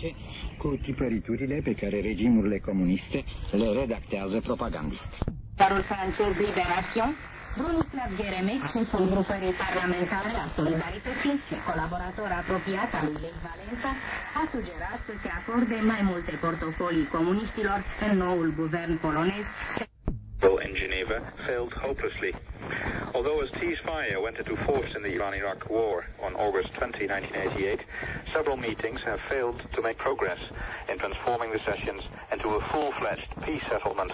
face cu tipăriturile pe care regimurile comuniste le redactează propagandist. Darul francez Liberation Bronislav Gheremeș, șeful grupării parlamentare a Solidarității și colaborator apropiat al lui Lech Valența, a sugerat să se acorde mai multe portofolii comuniștilor în noul guvern polonez in Geneva failed hopelessly. Although a ceasefire went into force in the Iran-Iraq war on August 20, 1988, several meetings have failed to make progress in transforming the sessions into a full-fledged peace settlement.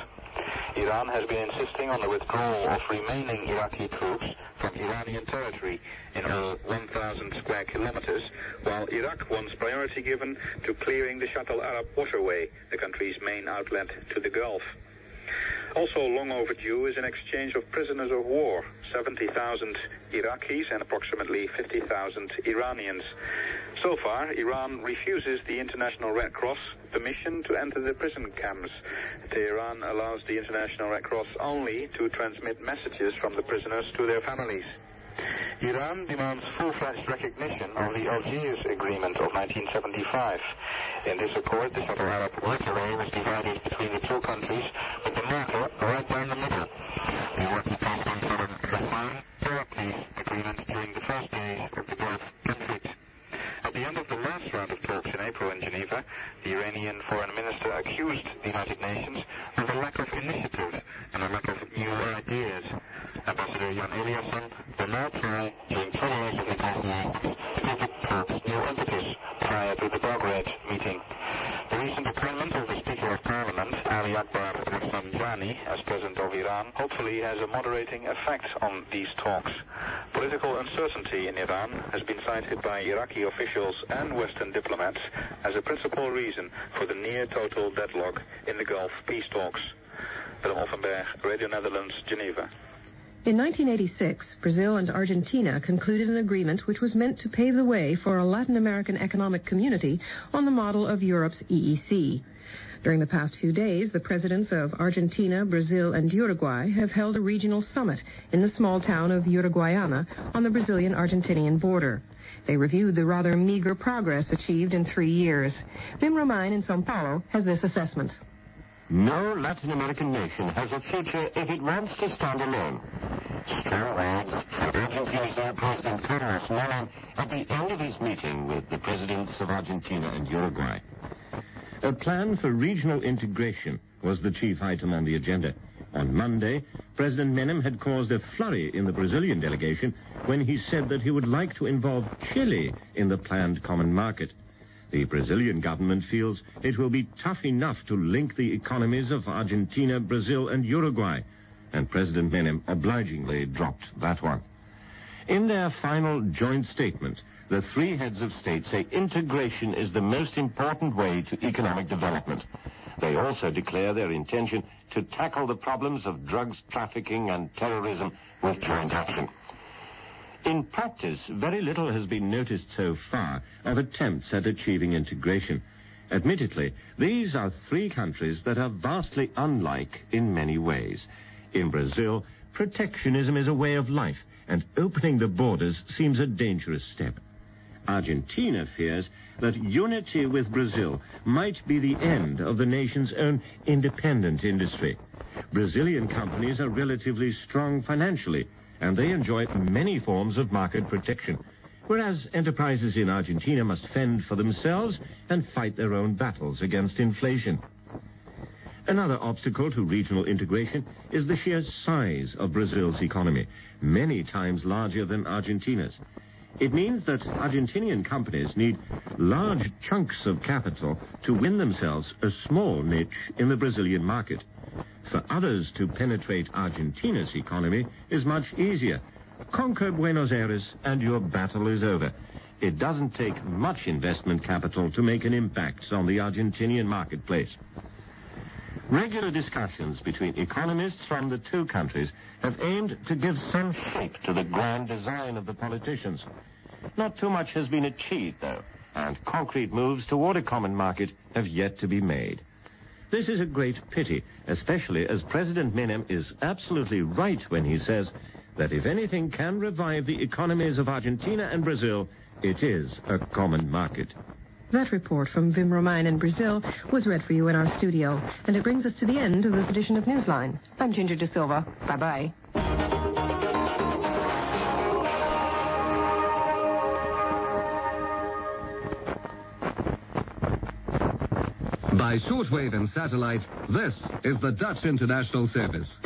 Iran has been insisting on the withdrawal of remaining Iraqi troops from Iranian territory in all 1,000 square kilometers, while Iraq wants priority given to clearing the Shatt al-Arab waterway, the country's main outlet to the Gulf. Also long overdue is an exchange of prisoners of war, 70,000 Iraqis and approximately 50,000 Iranians. So far, Iran refuses the International Red Cross permission to enter the prison camps. Tehran allows the International Red Cross only to transmit messages from the prisoners to their families. Iran demands full-fledged recognition of the Algiers Agreement of 1975. In this accord, the Shatt al-Arab waterway was divided between the two countries, with the marker right down the middle. The Iraqi President tore up this agreement during the first days of the Gulf conflict. At the end of the last round of talks in April in Geneva, the Iranian foreign minister accused the United Nations of a lack of initiative and a lack of new ideas. Ambassador Jan Eliasson will now try, 20 years of negotiations, new impetus prior to the Belgrade meeting. The recent appointment of the Speaker of Parliament, Ali Akbar Rafsanjani, as President of Iran, hopefully has a moderating effect on these talks. Political uncertainty in Iran has been cited by Iraqi officials and Western diplomats as a principal reason for the near total deadlock in the Gulf peace talks. Willem Offenberg, Radio Netherlands, Geneva. In 1986, Brazil and Argentina concluded an agreement which was meant to pave the way for a Latin American economic community on the model of Europe's EEC. During the past few days, the presidents of Argentina, Brazil, and Uruguay have held a regional summit in the small town of Uruguayana on the Brazilian-Argentinian border. They reviewed the rather meager progress achieved in three years. Wim Romein in Sao Paulo has this assessment. No Latin American nation has a future if it wants to stand alone. Strong words uh, from Argentina's now President Carlos Menem at the end of his meeting with the presidents of Argentina and Uruguay. A plan for regional integration was the chief item on the agenda. On Monday, President Menem had caused a flurry in the Brazilian delegation when he said that he would like to involve Chile in the planned common market. The Brazilian government feels it will be tough enough to link the economies of Argentina, Brazil, and Uruguay, and President Menem obligingly dropped that one. In their final joint statement, the three heads of state say integration is the most important way to economic development. They also declare their intention to tackle the problems of drugs trafficking and terrorism with joint action. In practice, very little has been noticed so far of attempts at achieving integration. Admittedly, these are three countries that are vastly unlike in many ways. In Brazil, protectionism is a way of life, and opening the borders seems a dangerous step. Argentina fears that unity with Brazil might be the end of the nation's own independent industry. Brazilian companies are relatively strong financially, and they enjoy many forms of market protection, whereas enterprises in Argentina must fend for themselves and fight their own battles against inflation. Another obstacle to regional integration is the sheer size of Brazil's economy, many times larger than Argentina's. It means that Argentinian companies need large chunks of capital to win themselves a small niche in the Brazilian market. For others to penetrate Argentina's economy is much easier. Conquer Buenos Aires and your battle is over. It doesn't take much investment capital to make an impact on the Argentinian marketplace. Regular discussions between economists from the two countries have aimed to give some shape to the grand design of the politicians. Not too much has been achieved, though, and concrete moves toward a common market have yet to be made. This is a great pity, especially as President Menem is absolutely right when he says that if anything can revive the economies of Argentina and Brazil, it is a common market. That report from Wim Romein in Brazil was read for you in our studio, and it brings us to the end of this edition of Newsline. I'm Ginger De Silva. Bye-bye. By shortwave and satellite, this is the Dutch International Service.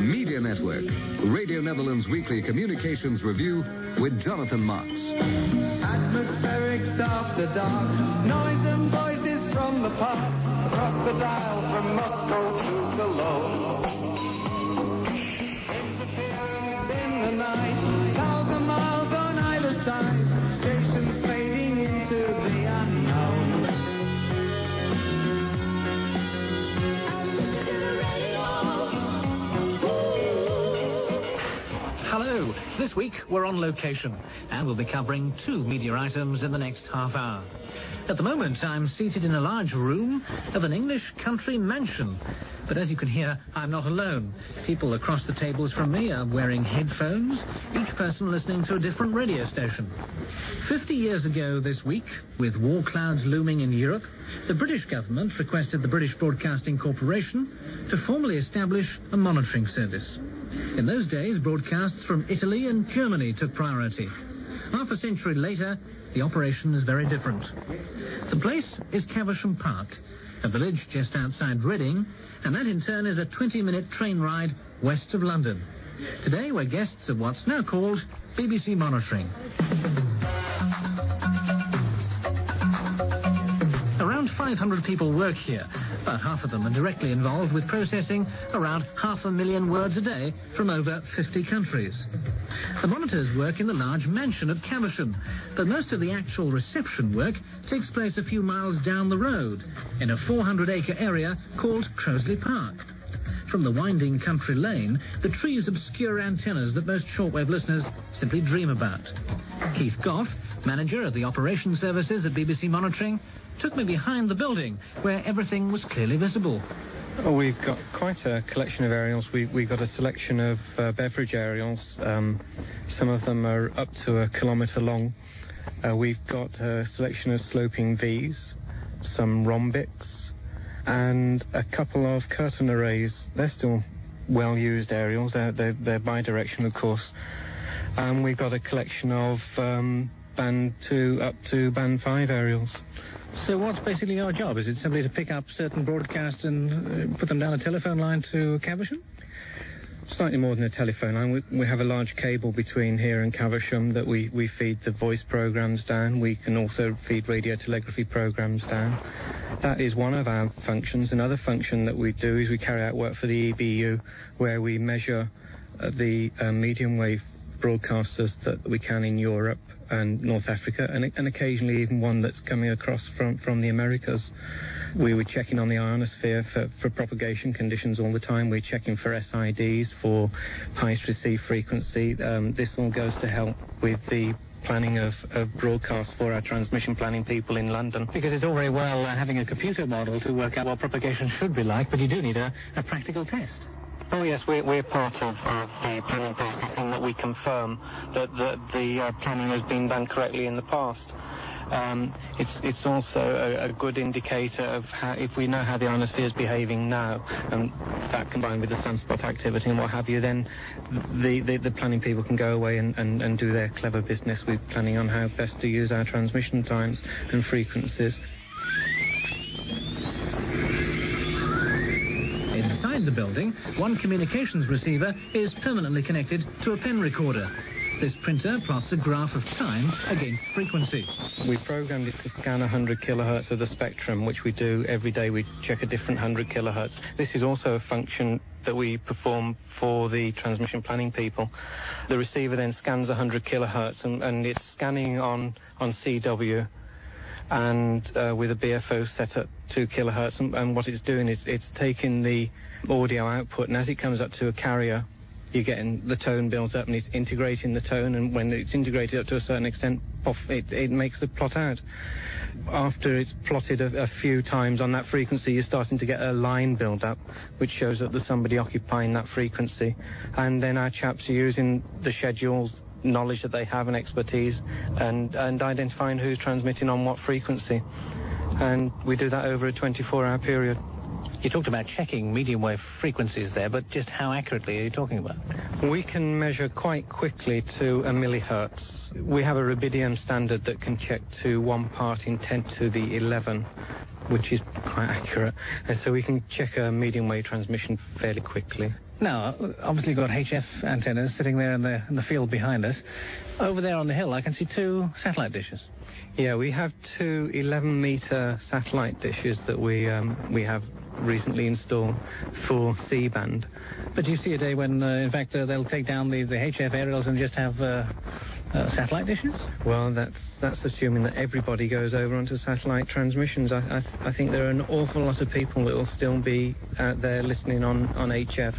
Media Network, Radio Netherlands Weekly Communications Review with Jonathan Marks. Atmospherics after dark, noise and voices from the park, across the dial from Moscow to Cologne. Week we're on location and we'll be covering two media items in the next half hour. At the moment I'm seated in a large room of an English country mansion. But as you can hear, I'm not alone. People across the tables from me are wearing headphones, each person listening to a different radio station. Fifty years ago this week, with war clouds looming in Europe, the British government requested the British Broadcasting Corporation to formally establish a monitoring service. In those days, broadcasts from Italy and Germany took priority. Half a century later, the operation is very different. The place is Caversham Park, a village just outside Reading, and that in turn is a 20-minute train ride west of London. Today we're guests of what's now called BBC Monitoring. 500 people work here. About half of them are directly involved with processing around half a million words a day from over 50 countries. The monitors work in the large mansion at Caversham, but most of the actual reception work takes place a few miles down the road in a 400-acre area called Crowsley Park. From the winding country lane, the trees obscure antennas that most shortwave listeners simply dream about. Keith Goff, manager of the operations services at BBC Monitoring, took me behind the building where everything was clearly visible. We've got quite a collection of aerials. We, we've got a selection of uh, beverage aerials. Um, some of them are up to a kilometre long. Uh, we've got a selection of sloping Vs, some rhombics, and a couple of curtain arrays. They're still well used aerials. They're, they're, they're bidirectional, of course. And we've got a collection of um, band 2 up to band 5 aerials. So what's basically your job? Is it simply to pick up certain broadcasts and uh, put them down a telephone line to Caversham? Slightly more than a telephone line. We, we have a large cable between here and Caversham that we, we feed the voice programs down. We can also feed radio telegraphy programs down. That is one of our functions. Another function that we do is we carry out work for the EBU where we measure uh, the uh, medium wave broadcasters that we can in Europe and North Africa, and, and occasionally even one that's coming across from, from the Americas. We were checking on the ionosphere for, for propagation conditions all the time. We're checking for SIDs, for highest receive frequency. Um, this all goes to help with the planning of, of broadcasts for our transmission planning people in London. Because it's all very well uh, having a computer model to work out what propagation should be like, but you do need a, a practical test. Oh yes, we're, we're part of, the planning process in that we confirm that, that the uh, planning has been done correctly in the past. Um, it's, it's also a, a, good indicator of how, if we know how the ionosphere is behaving now, and that combined with the sunspot activity and what have you, then the, the, the planning people can go away and, and, and do their clever business with planning on how best to use our transmission times and frequencies. The building, one communications receiver is permanently connected to a pen recorder. This printer plots a graph of time against frequency. We programmed it to scan 100 kilohertz of the spectrum, which we do every day. We check a different 100 kilohertz. This is also a function that we perform for the transmission planning people. The receiver then scans 100 kilohertz and, and it's scanning on, on CW and uh, with a BFO set at 2 kilohertz. And, and what it's doing is it's taking the audio output and as it comes up to a carrier, you're getting the tone builds up and it's integrating the tone and when it's integrated up to a certain extent off it, it makes the plot out after it's plotted a, a, few times on that frequency you're starting to get a line build up which shows that there's somebody occupying that frequency and then our chaps are using the schedules knowledge that they have and expertise, and, and identifying who's transmitting on what frequency. And we do that over a 24-hour period. You talked about checking medium wave frequencies there, but just how accurately are you talking about? We can measure quite quickly to a millihertz. We have a rubidium standard that can check to one part in 10 to the 11, which is quite accurate. And so we can check a medium wave transmission fairly quickly. Now, obviously you've got HF antennas sitting there in the, in the field behind us. Over there on the hill, I can see two satellite dishes. Yeah, we have two 11 meter satellite dishes that we um, we have recently installed for C band. But do you see a day when, uh, in fact, uh, they'll take down the, the HF aerials and just have uh, uh, satellite dishes? Well, that's that's assuming that everybody goes over onto satellite transmissions. I, I, I think there are an awful lot of people that will still be out there listening on, on HF.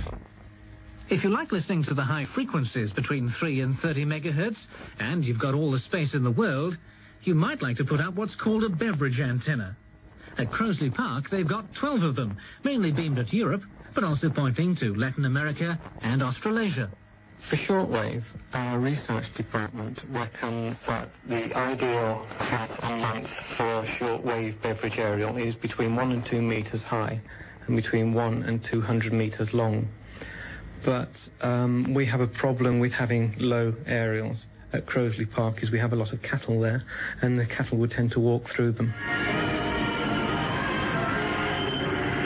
If you like listening to the high frequencies between 3 and 30 megahertz, and you've got all the space in the world, you might like to put up what's called a beverage antenna. At Crowsley Park, they've got 12 of them, mainly beamed at Europe, but also pointing to Latin America and Australasia. For shortwave, our research department reckons that the ideal height and length for a shortwave beverage aerial is between 1 and 2 meters high and between 1 and 200 meters long. But um, we have a problem with having low aerials at Crowsley Park is we have a lot of cattle there and the cattle would tend to walk through them.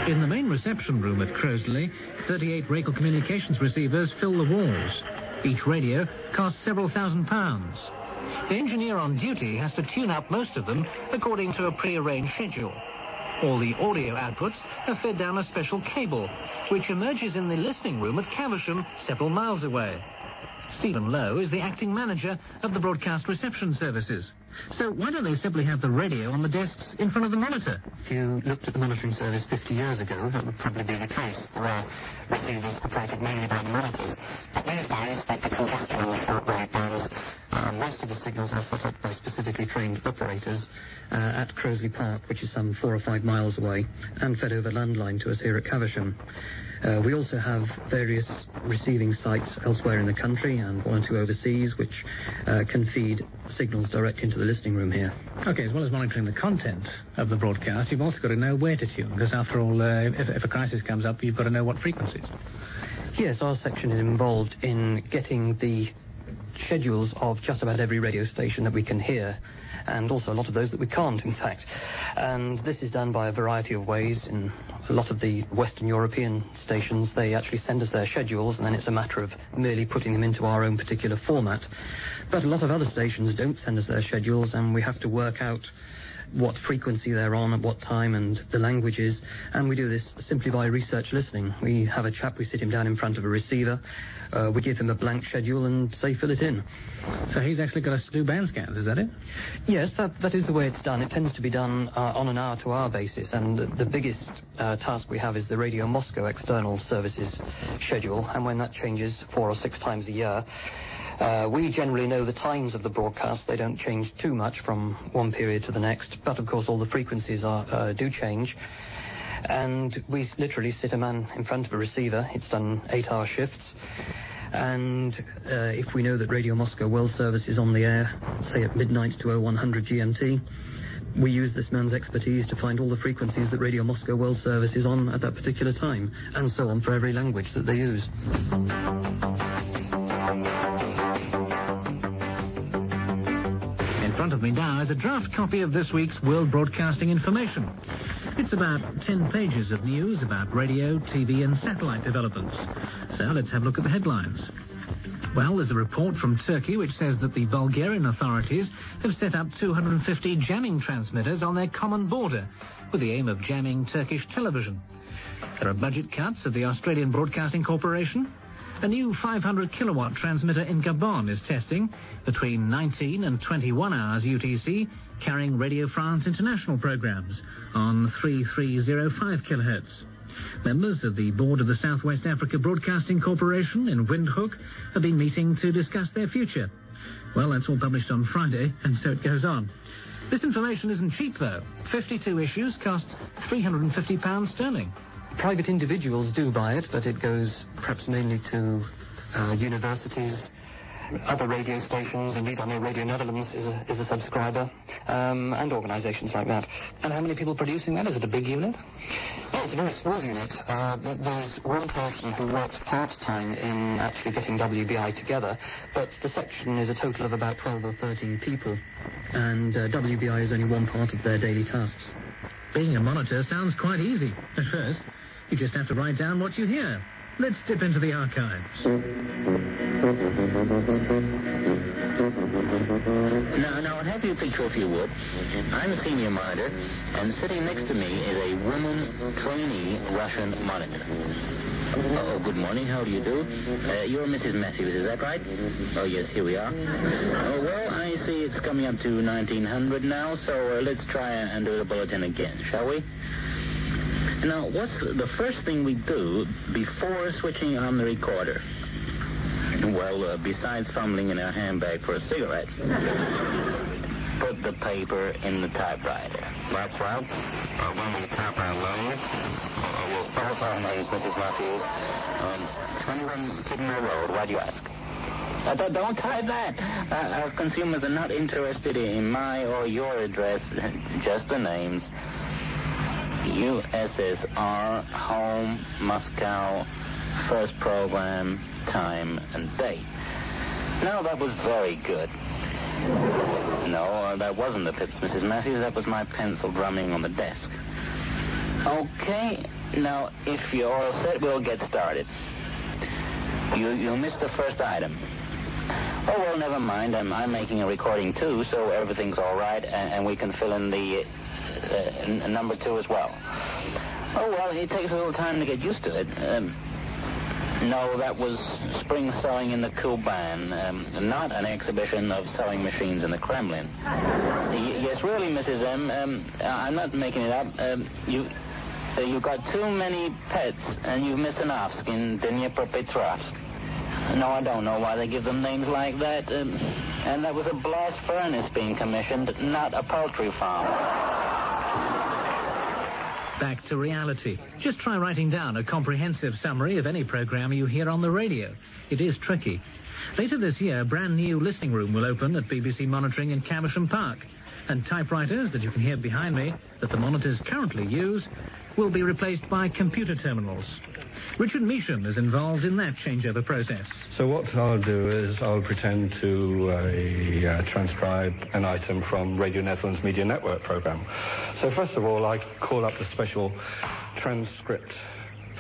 In the main reception room at Crowsley, 38 Racal Communications receivers fill the walls. Each radio costs several thousand pounds. The engineer on duty has to tune up most of them according to a pre-arranged schedule. All the audio outputs are fed down a special cable, which emerges in the listening room at Caversham, several miles away. Stephen Lowe is the acting manager of the broadcast reception services. So why don't they simply have the radio on the desks in front of the monitor? If you looked at the monitoring service 50 years ago, that would probably be the case. There were receivers operated mainly by the monitors. But these days, with the the shortwave bands, uh, most of the signals are set up by specifically trained operators uh, at Crowsley Park, which is some four or five miles away, and fed over landline to us here at Caversham. Uh, we also have various receiving sites elsewhere in the country and one or two overseas, which uh, can feed signals direct into the listening room here. Okay, as well as monitoring the content of the broadcast, you've also got to know where to tune, because after all, uh, if, if a crisis comes up, you've got to know what frequencies. Yes, our section is involved in getting the schedules of just about every radio station that we can hear and also a lot of those that we can't, in fact. And this is done by a variety of ways. In a lot of the Western European stations, they actually send us their schedules, and then it's a matter of merely putting them into our own particular format. But a lot of other stations don't send us their schedules, and we have to work out what frequency they're on at what time and the languages. And we do this simply by research listening. We have a chap, we sit him down in front of a receiver, uh, we give him a blank schedule and say fill it in. So he's actually got to do band scans, is that it? Yes, that, that is the way it's done. It tends to be done uh, on an hour-to-hour basis, and the biggest uh, task we have is the Radio Moscow external services schedule, and when that changes four or six times a year, uh, we generally know the times of the broadcast. They don't change too much from one period to the next, but of course all the frequencies are, uh, do change. And we literally sit a man in front of a receiver. It's done eight-hour shifts. And uh, if we know that Radio Moscow World Service is on the air, say at midnight to 0100 GMT, we use this man's expertise to find all the frequencies that Radio Moscow World Service is on at that particular time, and so on for every language that they use. In front of me now is a draft copy of this week's World Broadcasting Information. It's about 10 pages of news about radio, TV and satellite developments. So let's have a look at the headlines. Well, there's a report from Turkey which says that the Bulgarian authorities have set up 250 jamming transmitters on their common border with the aim of jamming Turkish television. There are budget cuts at the Australian Broadcasting Corporation. A new 500 kilowatt transmitter in Gabon is testing between 19 and 21 hours UTC, carrying Radio France international programs on 3305 kilohertz. Members of the board of the Southwest Africa Broadcasting Corporation in Windhoek have been meeting to discuss their future. Well, that's all published on Friday, and so it goes on. This information isn't cheap, though. 52 issues costs £350 sterling. Private individuals do buy it, but it goes perhaps mainly to uh, universities other radio stations, indeed I know Radio Netherlands is a, is a subscriber, um, and organisations like that. And how many people producing that? Is it a big unit? No, it's a very small unit. Uh, there's one person who works part-time in actually getting WBI together, but the section is a total of about 12 or 13 people, and uh, WBI is only one part of their daily tasks. Being a monitor sounds quite easy at first. You just have to write down what you hear. Let's dip into the archives. Now, now, I'd have you picture, if you would, I'm a senior monitor, and sitting next to me is a woman trainee Russian monitor. Oh, good morning. How do you do? Uh, you're Mrs. Matthews, is that right? Oh, yes, here we are. Oh, well, I see it's coming up to 1900 now, so uh, let's try and do the bulletin again, shall we? Now, what's the first thing we do before switching on the recorder? Well, uh, besides fumbling in our handbag for a cigarette, put the paper in the typewriter. That's right. Uh, when we tap our loads, uh, we'll spell our names, Mrs. Matthews. Um, 21 Kidmore Road. Why do you ask? Uh, don't, don't type that. Uh, our consumers are not interested in my or your address, just the names. USSR, home, Moscow, first program, time, and date. No, that was very good. No, uh, that wasn't the pips, Mrs. Matthews. That was my pencil drumming on the desk. Okay, now, if you're all set, we'll get started. You, you missed the first item. Oh, well, never mind. I'm, I'm making a recording, too, so everything's all right, and, and we can fill in the uh, number two as well. Oh, well, it takes a little time to get used to it. Um, no, that was spring sewing in the Kuban, um, not an exhibition of sewing machines in the Kremlin. Y- yes, really, Mrs. M. Um, I'm not making it up. Um, you, uh, you got too many pets, and you've missed an Ofskin, Dnipropetrovsk. No, I don't know why they give them names like that. Um, and that was a blast furnace being commissioned, not a poultry farm. Back to reality. Just try writing down a comprehensive summary of any program you hear on the radio. It is tricky. Later this year, a brand new listening room will open at BBC Monitoring in Caversham Park. And typewriters that you can hear behind me, that the monitors currently use, will be replaced by computer terminals. Richard Measham is involved in that changeover process. So what I'll do is I'll pretend to uh, uh, transcribe an item from Radio Netherlands Media Network program. So first of all, I call up the special transcript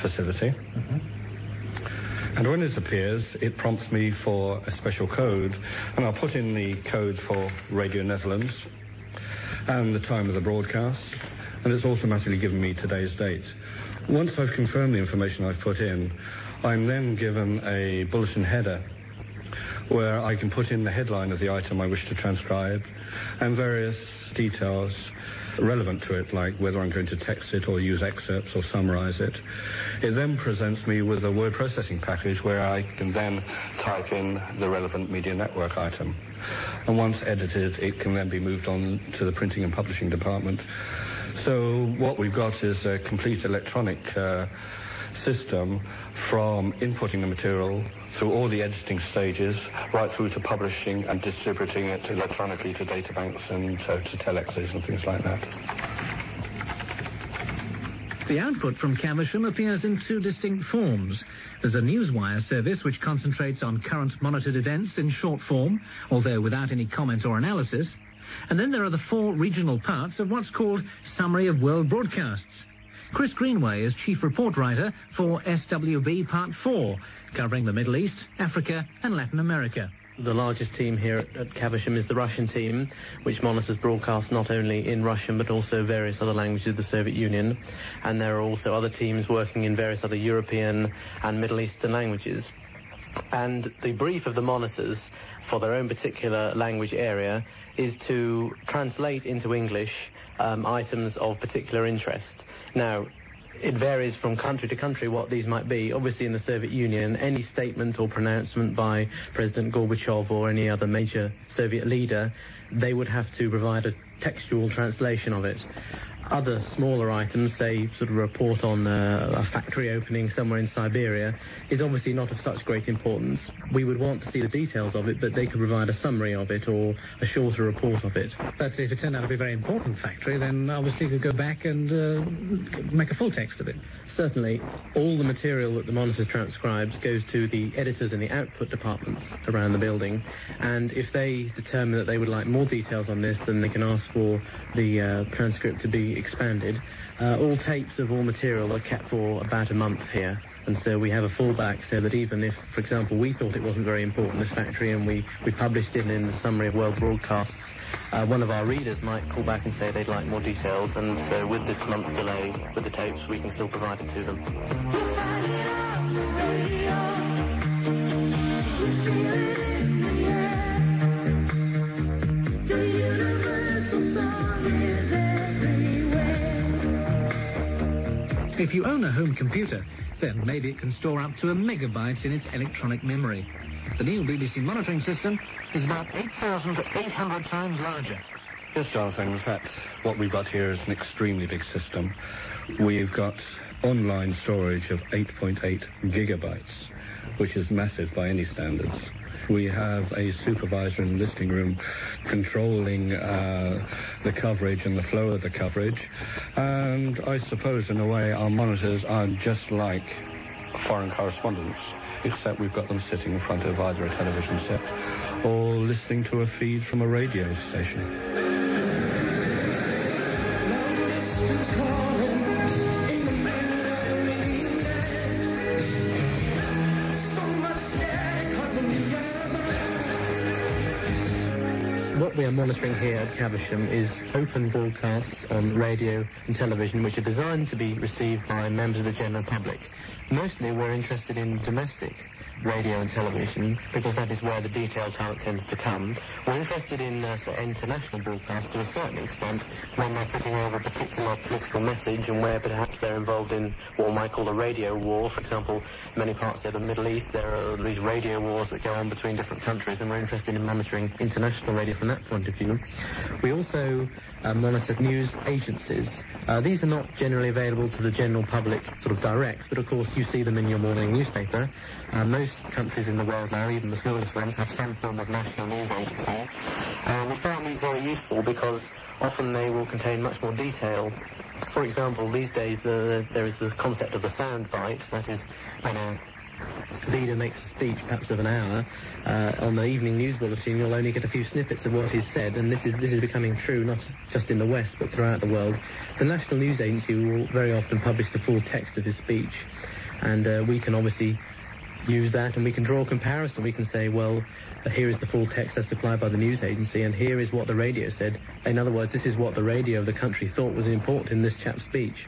facility. And when it appears, it prompts me for a special code, and I'll put in the code for Radio Netherlands and the time of the broadcast, and it's automatically given me today's date. Once I've confirmed the information I've put in, I'm then given a bulletin header where I can put in the headline of the item I wish to transcribe and various details relevant to it, like whether I'm going to text it or use excerpts or summarize it. It then presents me with a word processing package where I can then type in the relevant media network item. And once edited, it can then be moved on to the printing and publishing department. So what we've got is a complete electronic uh, system from inputting the material through all the editing stages, right through to publishing and distributing it electronically to databanks and uh, to telexes and things like that. The output from Caversham appears in two distinct forms. There's a newswire service which concentrates on current monitored events in short form, although without any comment or analysis. And then there are the four regional parts of what's called Summary of World Broadcasts. Chris Greenway is chief report writer for SWB Part 4, covering the Middle East, Africa, and Latin America. The largest team here at, at Caversham is the Russian team, which monitors broadcasts not only in Russian but also various other languages of the Soviet Union. And there are also other teams working in various other European and Middle Eastern languages. And the brief of the monitors for their own particular language area is to translate into English um, items of particular interest. Now, it varies from country to country what these might be. Obviously, in the Soviet Union, any statement or pronouncement by President Gorbachev or any other major Soviet leader, they would have to provide a textual translation of it. Other smaller items, say sort of a report on uh, a factory opening somewhere in Siberia, is obviously not of such great importance. We would want to see the details of it, but they could provide a summary of it or a shorter report of it. But if it turned out to be a very important factory, then obviously you could go back and uh, make a full text of it. Certainly, all the material that the monitor transcribes goes to the editors in the output departments around the building, and if they determine that they would like more details on this, then they can ask for the uh, transcript to be expanded. Uh, all tapes of all material are kept for about a month here. And so we have a fallback so that even if, for example, we thought it wasn't very important, this factory, and we, we published it in the summary of world broadcasts, uh, one of our readers might call back and say they'd like more details. And so with this month's delay with the tapes, we can still provide it to them. If you own a home computer, then maybe it can store up to a megabyte in its electronic memory. The new BBC monitoring system is about 8,800 times larger. Yes, Jonathan, fact, what we've got here is an extremely big system. We've got online storage of 8.8 gigabytes, which is massive by any standards. We have a supervisor in the listening room controlling uh, the coverage and the flow of the coverage. And I suppose, in a way, our monitors are just like foreign correspondents, except we've got them sitting in front of either a television set or listening to a feed from a radio station. We are monitoring here at Caversham is open broadcasts on radio and television which are designed to be received by members of the general public. Mostly we're interested in domestic radio and television because that is where the detailed talent tends to come. We're interested in uh, international broadcasts to a certain extent when they're putting over a particular political message and where perhaps they're involved in what might call a radio war. For example, many parts of the Middle East there are these radio wars that go on between different countries and we're interested in monitoring international radio from that point of view. We also uh, monitor news agencies. Uh, these are not generally available to the general public sort of direct, but of course you see them in your morning newspaper. Uh, most countries in the world now, even the smallest ones, have some form of national news agency. We found these very useful because often they will contain much more detail. For example, these days the, there is the concept of the sound bite, that is when a leader makes a speech, perhaps of an hour, uh, on the evening news bulletin, you'll only get a few snippets of what he's said, and this is this is becoming true not just in the West but throughout the world. The National News Agency will very often publish the full text of his speech, and uh, we can obviously use that and we can draw a comparison. We can say, well, here is the full text as supplied by the news agency, and here is what the radio said. In other words, this is what the radio of the country thought was important in this chap's speech.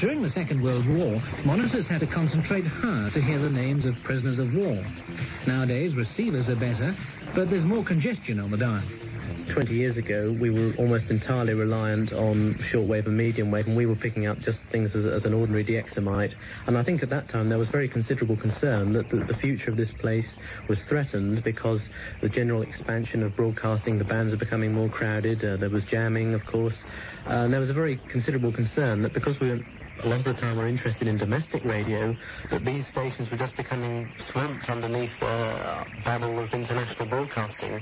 During the Second World War, monitors had to concentrate hard to hear the names of prisoners of war. Nowadays, receivers are better, but there's more congestion on the dial. 20 years ago, we were almost entirely reliant on shortwave and medium wave, and we were picking up just things as, as an ordinary DXer might. And I think at that time there was very considerable concern that the, the future of this place was threatened because the general expansion of broadcasting, the bands are becoming more crowded, uh, there was jamming, of course, uh, and there was a very considerable concern that because we were a lot of the time we're interested in domestic radio, that these stations were just becoming swamped underneath the babble of international broadcasting.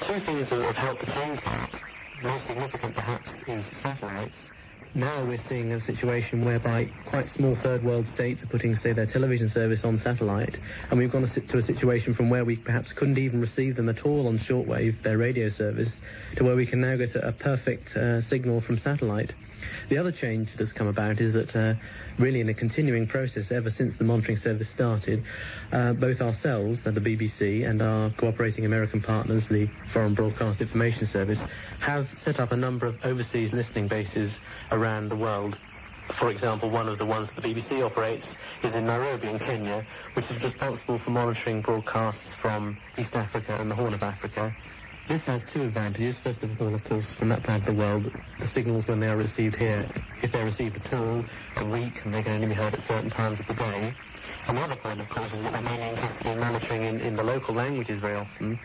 Two things that have helped to change that, most significant perhaps is satellites. Now we're seeing a situation whereby quite small third world states are putting, say, their television service on satellite, and we've gone to a situation from where we perhaps couldn't even receive them at all on shortwave, their radio service, to where we can now get a, perfect uh, signal from satellite. The other change that has come about is that, uh, really, in a continuing process ever since the monitoring service started, uh, both ourselves, the BBC, and our cooperating American partners, the Foreign Broadcast Information Service, have set up a number of overseas listening bases around the world. For example, one of the ones the BBC operates is in Nairobi in Kenya, which is responsible for monitoring broadcasts from East Africa and the Horn of Africa. This has two advantages. First of all, of course, from that part of the world, the signals when they are received here, if they're received at all, are weak and they can only be heard at certain times of the day. And the other point, of course, is that we're mainly interested in monitoring in, in the local languages very often.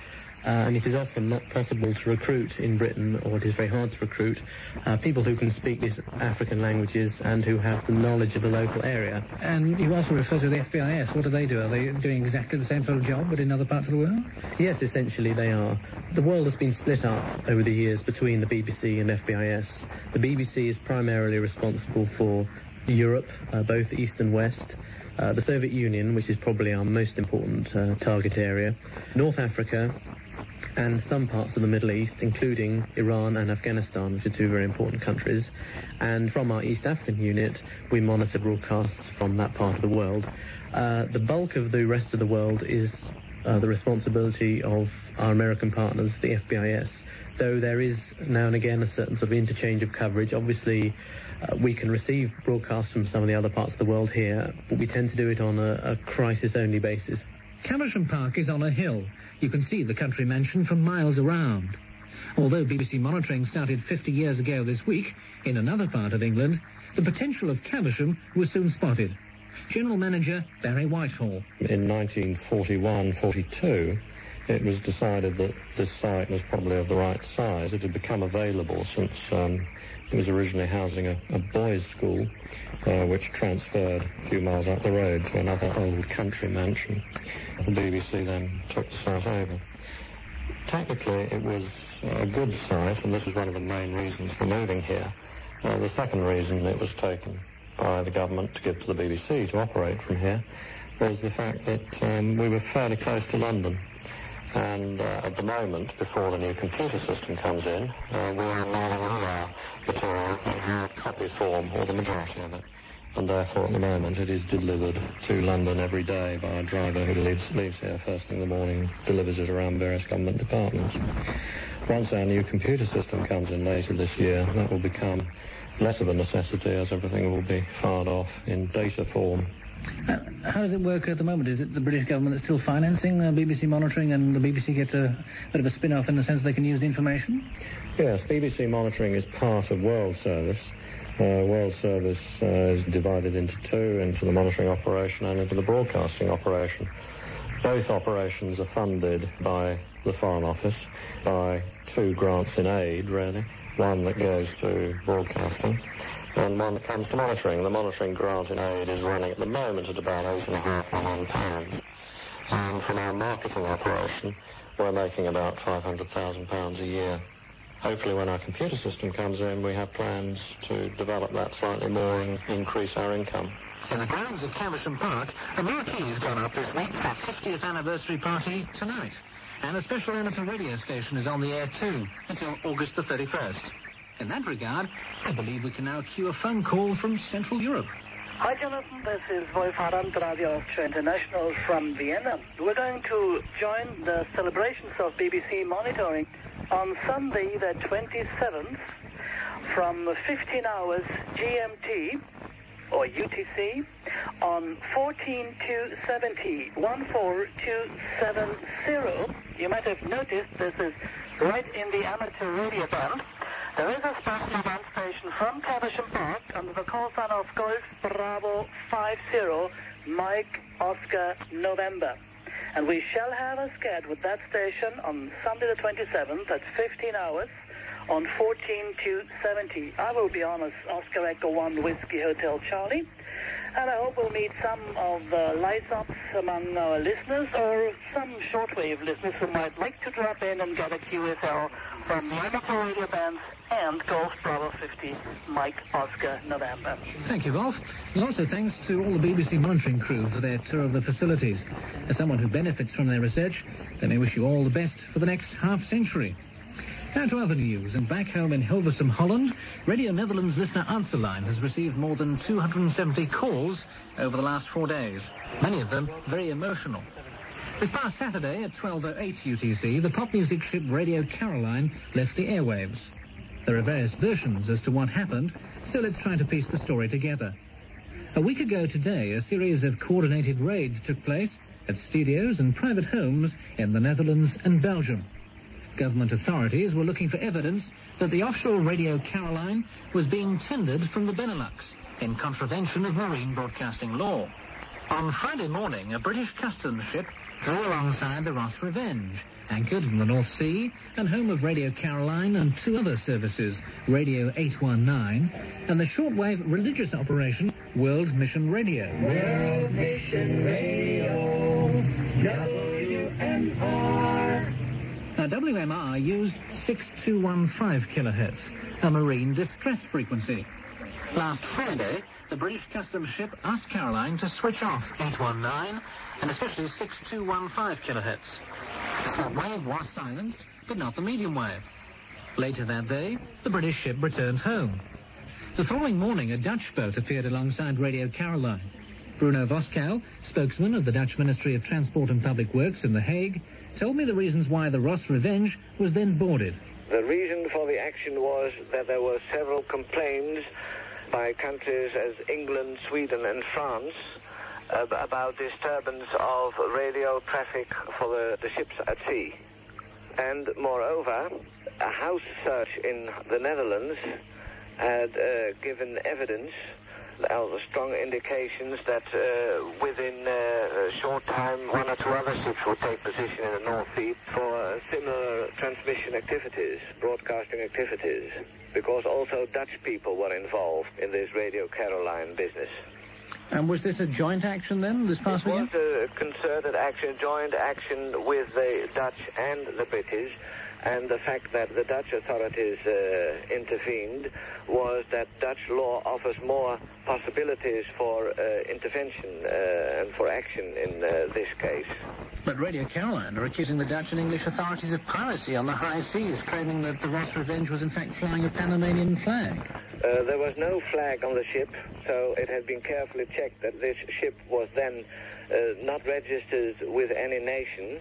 Uh, and it is often not possible to recruit in Britain, or it is very hard to recruit, uh, people who can speak these African languages and who have the knowledge of the local area. And you also refer to the FBIS. What do they do? Are they doing exactly the same sort of job, but in other parts of the world? Yes, essentially they are. The world has been split up over the years between the BBC and FBIS. The BBC is primarily responsible for Europe, uh, both East and West. Uh, the Soviet Union, which is probably our most important uh, target area, North Africa, and some parts of the Middle East, including Iran and Afghanistan, which are two very important countries. And from our East African unit, we monitor broadcasts from that part of the world. Uh, the bulk of the rest of the world is uh, the responsibility of our American partners, the FBIS. Though there is now and again a certain sort of interchange of coverage. Obviously, uh, we can receive broadcasts from some of the other parts of the world here, but we tend to do it on a, a crisis-only basis. Caversham Park is on a hill. You can see the country mansion from miles around. Although BBC monitoring started 50 years ago this week in another part of England, the potential of Caversham was soon spotted. General Manager Barry Whitehall. In 1941-42, it was decided that this site was probably of the right size. It had become available since um, it was originally housing a, a boys' school, uh, which transferred a few miles up the road to another old country mansion. The BBC then took the site over. Technically, it was a good site, and this is one of the main reasons for moving here. Uh, the second reason it was taken by the government to give to the BBC to operate from here was the fact that um, we were fairly close to London. And uh, at the moment, before the new computer system comes in, uh, we are mailing all our material in hard copy form, or the majority of it. And therefore, at the moment, it is delivered to London every day by a driver who leaves, leaves here first thing in the morning, delivers it around various government departments. Once our new computer system comes in later this year, that will become less of a necessity as everything will be fired off in data form how does it work at the moment? Is it the British government that's still financing BBC monitoring and the BBC gets a bit of a spin-off in the sense they can use the information? Yes, BBC monitoring is part of World Service. Uh, World Service uh, is divided into two, into the monitoring operation and into the broadcasting operation. Both operations are funded by the Foreign Office by two grants in aid, really. One that goes to broadcasting and one that comes to monitoring. The monitoring grant in aid is running at the moment at about eight and a half million pounds. And from our marketing operation, we're making about £500,000 a year. Hopefully when our computer system comes in, we have plans to develop that slightly more and increase our income. In the grounds of Caversham Park, a marquee's gone up this week for 50th anniversary party tonight. And a special amateur radio station is on the air too, until August the 31st. In that regard, I believe we can now cue a phone call from Central Europe. Hi, Jonathan. This is Wolf Harranth, Radio Austria International from Vienna. We're going to join the celebrations of BBC monitoring on Sunday, the 27th, from 15 hours GMT or UTC on 14270, 14270. You might have noticed this is right in the amateur radio band. There is a special band station from Caversham Park under the call sign of Golf Bravo 50 Mike Oscar November. And we shall have a sked with that station on Sunday the 27th at 15 hours on 14 to 70. I will be on as Oscar Echo 1 Whiskey Hotel Charlie. And I hope we'll meet some of the lights-ups among our listeners or some shortwave listeners who might like to drop in and get a QSL from the amateur radio bands and Golf Bravo 50, Mike Oscar November. Thank you, Wolf. And also thanks to all the BBC monitoring crew for their tour of the facilities. As someone who benefits from their research, let me wish you all the best for the next half century. Now to other news, and back home in Hilversum, Holland, Radio Netherlands listener answer line has received more than 270 calls over the last four days, many of them very emotional. This past Saturday at 12.08 UTC, the pop music ship Radio Caroline left the airwaves. There are various versions as to what happened, so let's try to piece the story together. A week ago today, a series of coordinated raids took place at studios and private homes in the Netherlands and Belgium. Government authorities were looking for evidence that the offshore Radio Caroline was being tendered from the Benelux in contravention of marine broadcasting law. On Friday morning, a British customs ship drew alongside the Ross Revenge, anchored in the North Sea and home of Radio Caroline and two other services, Radio 819 and the shortwave religious operation World Mission Radio. World Mission Radio, WMR. WMR used 6215 kilohertz, a marine distress frequency. Last Friday, the British customs ship asked Caroline to switch off 819 and especially 6215 kilohertz. The wave was silenced, but not the medium wave. Later that day, the British ship returned home. The following morning, a Dutch boat appeared alongside Radio Caroline. Bruno Voskow, spokesman of the Dutch Ministry of Transport and Public Works in The Hague, told me the reasons why the Ross Revenge was then boarded. The reason for the action was that there were several complaints by countries as England, Sweden and France about disturbance of radio traffic for the, the ships at sea. And moreover, a house search in the Netherlands had uh, given evidence strong indications that uh, within uh, a short time one or two other ships would take position in the North Sea for uh, similar transmission activities, broadcasting activities, because also Dutch people were involved in this Radio Caroline business. And was this a joint action then, this past It weekend? was a concerted action, joint action with the Dutch and the British. And the fact that the Dutch authorities uh, intervened was that Dutch law offers more possibilities for uh, intervention uh, and for action in uh, this case. But Radio Caroline are accusing the Dutch and English authorities of piracy on the high seas, claiming that the Ross Revenge was in fact flying a Panamanian flag. Uh, there was no flag on the ship, so it had been carefully checked that this ship was then not registered with any nation.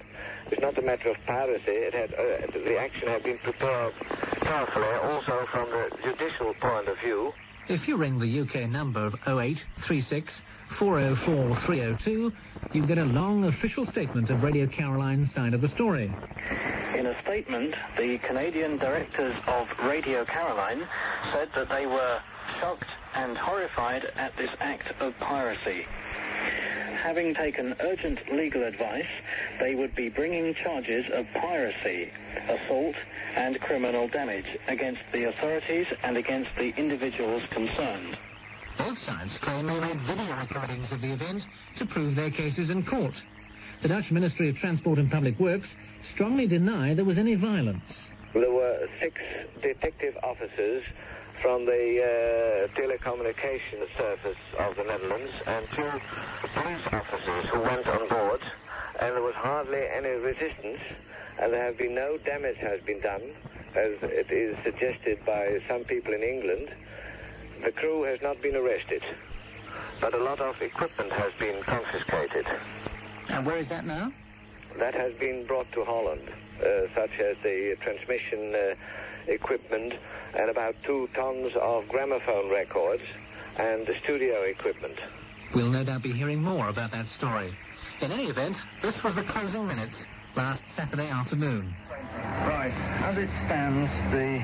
It's not a matter of piracy. It had uh, the action had been prepared carefully, also from the judicial point of view. If you ring the UK number of 0836 404 302, you get a long official statement of Radio Caroline's side of the story. In a statement, the Canadian directors of Radio Caroline said that they were shocked and horrified at this act of piracy. Having taken urgent legal advice, they would be bringing charges of piracy, assault, and criminal damage against the authorities and against the individuals concerned. Both sides claim they made video recordings of the event to prove their cases in court. The Dutch Ministry of Transport and Public Works strongly deny there was any violence. There were six detective officers from the uh, telecommunication service of the Netherlands and two police officers who went on board, and there was hardly any resistance, and there have been no damage has been done, as it is suggested by some people in England. The crew has not been arrested, but a lot of equipment has been confiscated. And where is that now? That has been brought to Holland, uh, such as the transmission uh, equipment and about two tons of gramophone records and the studio equipment. We'll no doubt be hearing more about that story. In any event, this was the closing minutes last Saturday afternoon. Right, as it stands, the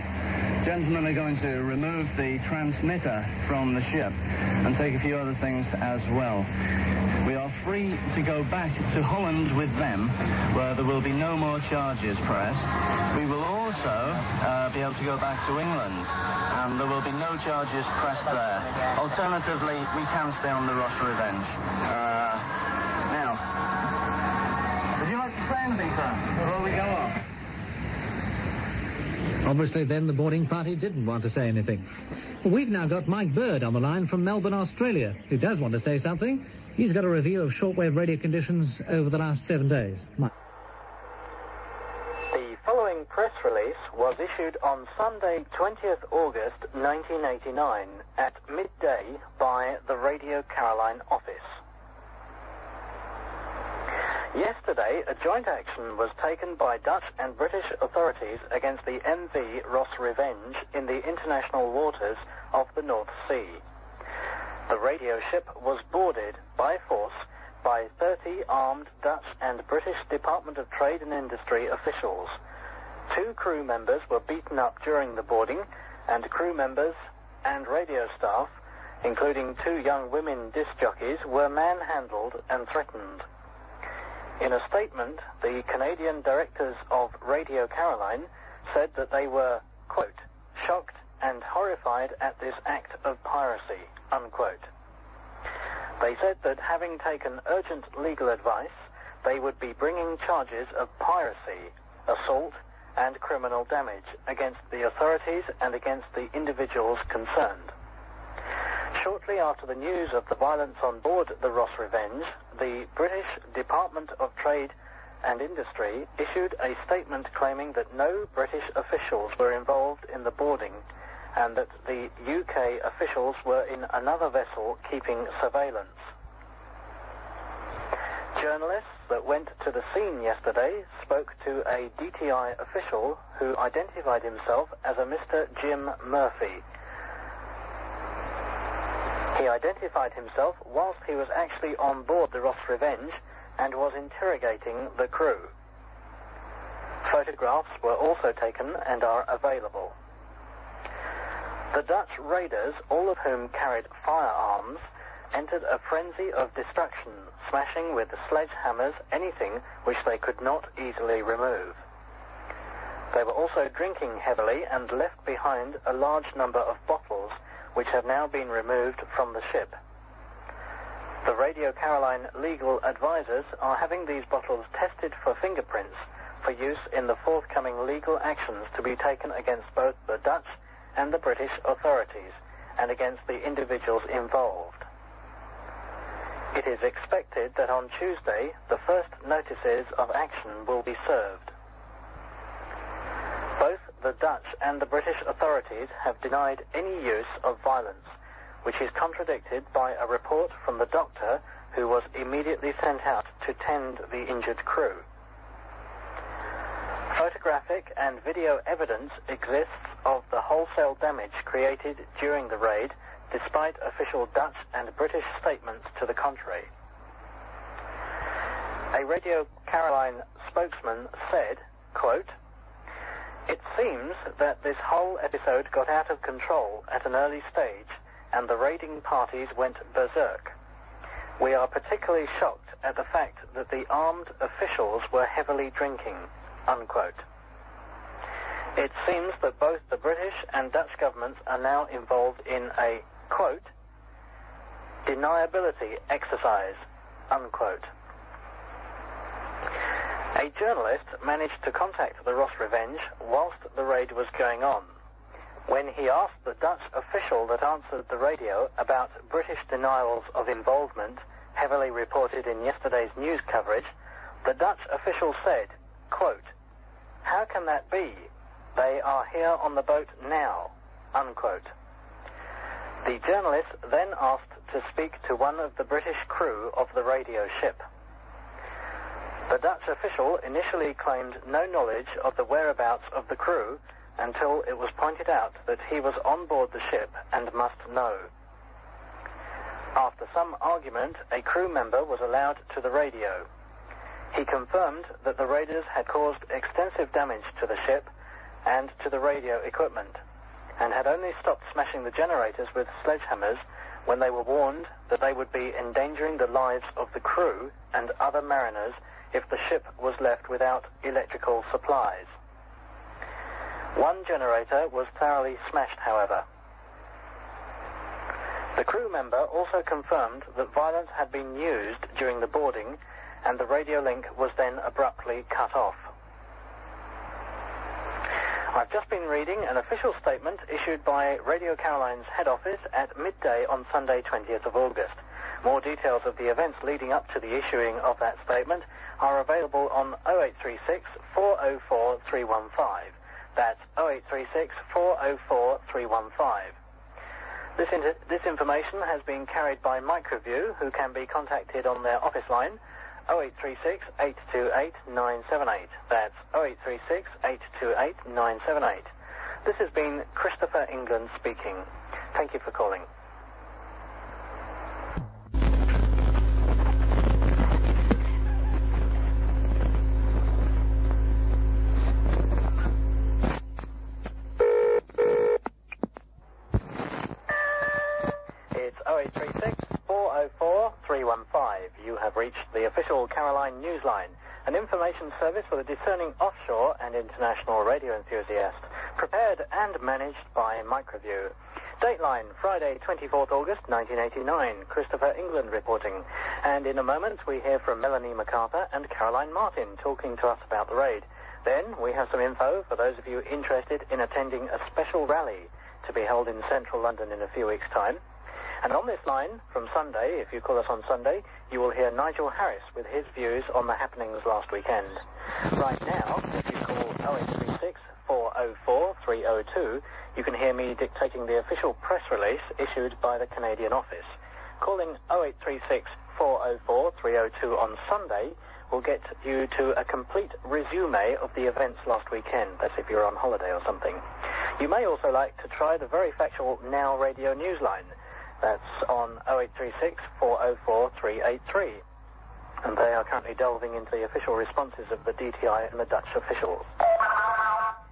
gentlemen are going to remove the transmitter from the ship and take a few other things as well. We are free to go back to Holland with them, where there will be no more charges pressed. We will also uh, be able to go back to England, and there will be no charges pressed there. Alternatively, we can stay on the Ross Revenge. Uh, now, would you like to say anything, sir, before we go off? Obviously, then the boarding party didn't want to say anything. We've now got Mike Bird on the line from Melbourne, Australia, who does want to say something. He's got a review of shortwave radio conditions over the last seven days. Mike. The following press release was issued on Sunday, 20th August 1989 at midday by the Radio Caroline office. Yesterday, a joint action was taken by Dutch and British authorities against the MV Ross Revenge in the international waters of the North Sea. The radio ship was boarded by force by 30 armed Dutch and British Department of Trade and Industry officials. Two crew members were beaten up during the boarding, and crew members and radio staff, including two young women disc jockeys, were manhandled and threatened. In a statement, the Canadian directors of Radio Caroline said that they were, quote, shocked and horrified at this act of piracy, unquote. They said that having taken urgent legal advice, they would be bringing charges of piracy, assault, and criminal damage against the authorities and against the individuals concerned. Shortly after the news of the violence on board the Ross Revenge, the British Department of Trade and Industry issued a statement claiming that no British officials were involved in the boarding and that the UK officials were in another vessel keeping surveillance. Journalists that went to the scene yesterday spoke to a DTI official who identified himself as a Mr. Jim Murphy. He identified himself whilst he was actually on board the Ross Revenge and was interrogating the crew. Photographs were also taken and are available. The Dutch raiders, all of whom carried firearms, entered a frenzy of destruction, smashing with sledgehammers anything which they could not easily remove. They were also drinking heavily and left behind a large number of bottles which have now been removed from the ship. The Radio Caroline legal advisors are having these bottles tested for fingerprints for use in the forthcoming legal actions to be taken against both the Dutch and the British authorities and against the individuals involved. It is expected that on Tuesday the first notices of action will be served. The Dutch and the British authorities have denied any use of violence, which is contradicted by a report from the doctor who was immediately sent out to tend the injured crew. Photographic and video evidence exists of the wholesale damage created during the raid despite official Dutch and British statements to the contrary. A Radio Caroline spokesman said, quote, It seems that this whole episode got out of control at an early stage and the raiding parties went berserk. We are particularly shocked at the fact that the armed officials were heavily drinking, unquote. It seems that both the British and Dutch governments are now involved in a, quote, deniability exercise, unquote. A journalist managed to contact the Ross Revenge whilst the raid was going on. When he asked the Dutch official that answered the radio about British denials of involvement heavily reported in yesterday's news coverage, the Dutch official said, quote, How can that be? They are here on the boat now, unquote. The journalist then asked to speak to one of the British crew of the radio ship. The Dutch official initially claimed no knowledge of the whereabouts of the crew until it was pointed out that he was on board the ship and must know. After some argument, a crew member was allowed to the radio. He confirmed that the raiders had caused extensive damage to the ship and to the radio equipment, and had only stopped smashing the generators with sledgehammers when they were warned that they would be endangering the lives of the crew and other mariners if the ship was left without electrical supplies. One generator was thoroughly smashed, however. The crew member also confirmed that violence had been used during the boarding and the radio link was then abruptly cut off. I've just been reading an official statement issued by Radio Caroline's head office at midday on Sunday, 20th of August. More details of the events leading up to the issuing of that statement are available on 0836 404 315. That's 0836 404 315. This, this information has been carried by Microview, who can be contacted on their office line 0836 828 978. That's 0836 828 978. This has been Christopher England speaking. Thank you for calling. Caroline Newsline, an information service for the discerning offshore and international radio enthusiast, prepared and managed by Microview. Dateline, Friday, 24th August 1989. Christopher England reporting. And in a moment, we hear from Melanie MacArthur and Caroline Martin talking to us about the raid. Then we have some info for those of you interested in attending a special rally to be held in central London in a few weeks' time. And on this line, from Sunday, if you call us on Sunday, you will hear Nigel Harris with his views on the happenings last weekend. Right now, if you call 0836 404 302, you can hear me dictating the official press release issued by the Canadian office. Calling 0836 404 302 on Sunday will get you to a complete resume of the events last weekend. That's if you're on holiday or something. You may also like to try the very factual Now Radio Newsline. That's on 0836 404 383. And they are currently delving into the official responses of the DTI and the Dutch officials.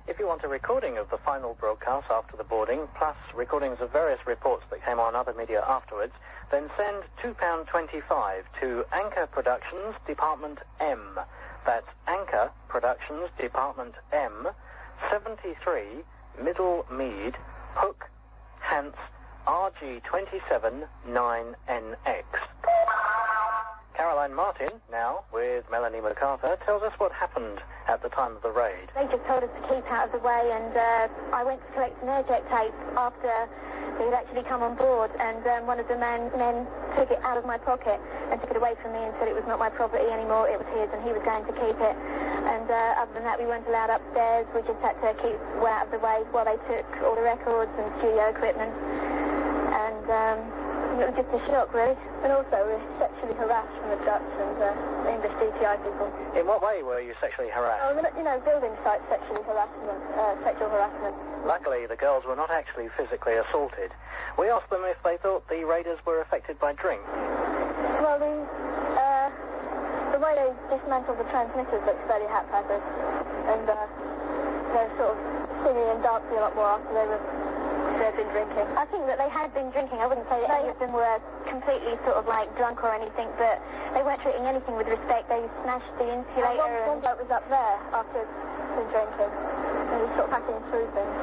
If you want a recording of the final broadcast after the boarding, plus recordings of various reports that came on other media afterwards, then send £2.25 to Anchor Productions, Department M. That's Anchor Productions, Department M, 73 Middle Mead, Hook, Hants, RG27 9NX. Caroline Martin, now with Melanie MacArthur, tells us what happened at the time of the raid. They just told us to keep out of the way, and uh, I went to collect an air check tape after they had actually come on board, and um, one of the men, men took it out of my pocket and took it away from me and said it was not my property anymore, it was his, and he was going to keep it. And uh, other than that, we weren't allowed upstairs. We just had to keep well out of the way while they took all the records and studio equipment. And um, it was just a shock, really. And also, we were sexually harassed from the Dutch and uh, the English DTI people. In what way were you sexually harassed? Oh, you know, building site sexual harassment, uh, sexual harassment. Luckily, the girls were not actually physically assaulted. We asked them if they thought the raiders were affected by drink. Well, the, uh, the way they dismantled the transmitters looked fairly haphazard. And uh, they're sort of singing and dancing a lot more after they were they'd been drinking. I think that they had been drinking. I wouldn't say that any of them were completely sort of like drunk or anything, but they weren't treating anything with respect. They smashed the insulator. And one, bloke was up there after the drinking, and was sort of passing through things.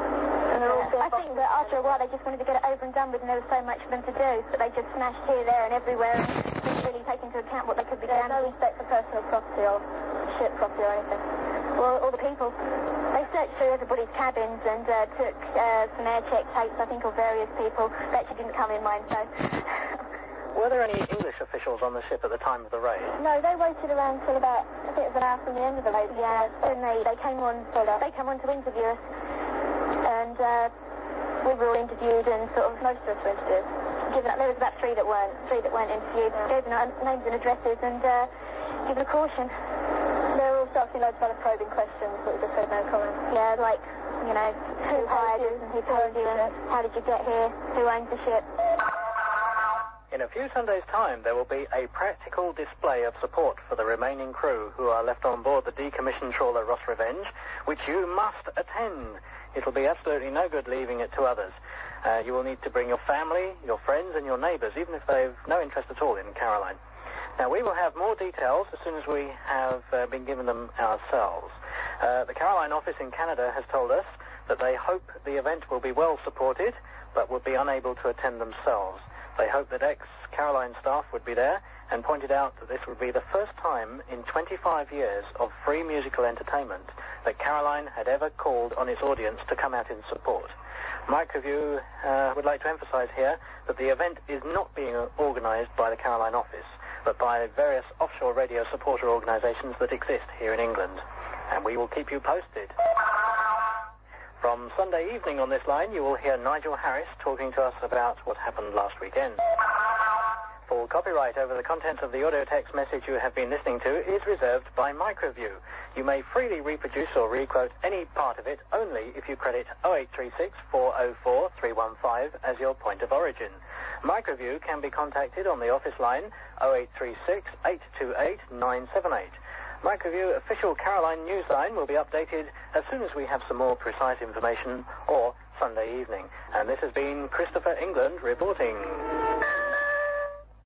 And they're all I think that after a while they just wanted to get it over and done with, and there was so much for them to do, but they just smashed here, there, and everywhere, and didn't really take into account what they could be doing. no respect for personal property or ship property or anything. Well, all the people. They searched through everybody's cabins and uh, took uh, some air check tapes, I think, of various people. That actually didn't come in mine, so. Were there any English officials on the ship at the time of the raid? No, they waited around till about, I think it was an hour from the end of the raid. Yeah, then they, they came on, they came on to interview us. And uh, we were all interviewed and sort of, most of us were interviewed. Given, there was about three that weren't, three that weren't interviewed. Gave them our names and addresses and uh, given a caution. They were also asking loads of other probing questions, but we just said no comment. Yeah, like, you know, who hired us and who paid you and how did you get here, who owns the ship. In a few Sundays' time, there will be a practical display of support for the remaining crew who are left on board the decommissioned trawler Ross Revenge, which you must attend. It'll be absolutely no good leaving it to others. Uh, you will need to bring your family, your friends, and your neighbours, even if they've no interest at all in Caroline. Now, we will have more details as soon as we have uh, been given them ourselves. Uh, the Caroline office in Canada has told us that they hope the event will be well supported, but would be unable to attend themselves. They hope that ex-Caroline staff would be there and pointed out that this would be the first time in 25 years of free musical entertainment that Caroline had ever called on its audience to come out in support. Microview uh, would like to emphasize here that the event is not being organized by the Caroline office, but by various offshore radio supporter organizations that exist here in England. And we will keep you posted. From Sunday evening on this line, you will hear Nigel Harris talking to us about what happened last weekend. Full copyright over the contents of the audio text message you have been listening to is reserved by Microview. You may freely reproduce or requote any part of it only if you credit 0836 404 315 as your point of origin. Microview can be contacted on the office line 0836 828 978. Microview official Caroline Newsline will be updated as soon as we have some more precise information or Sunday evening. And this has been Christopher England reporting.